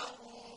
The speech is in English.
كفروا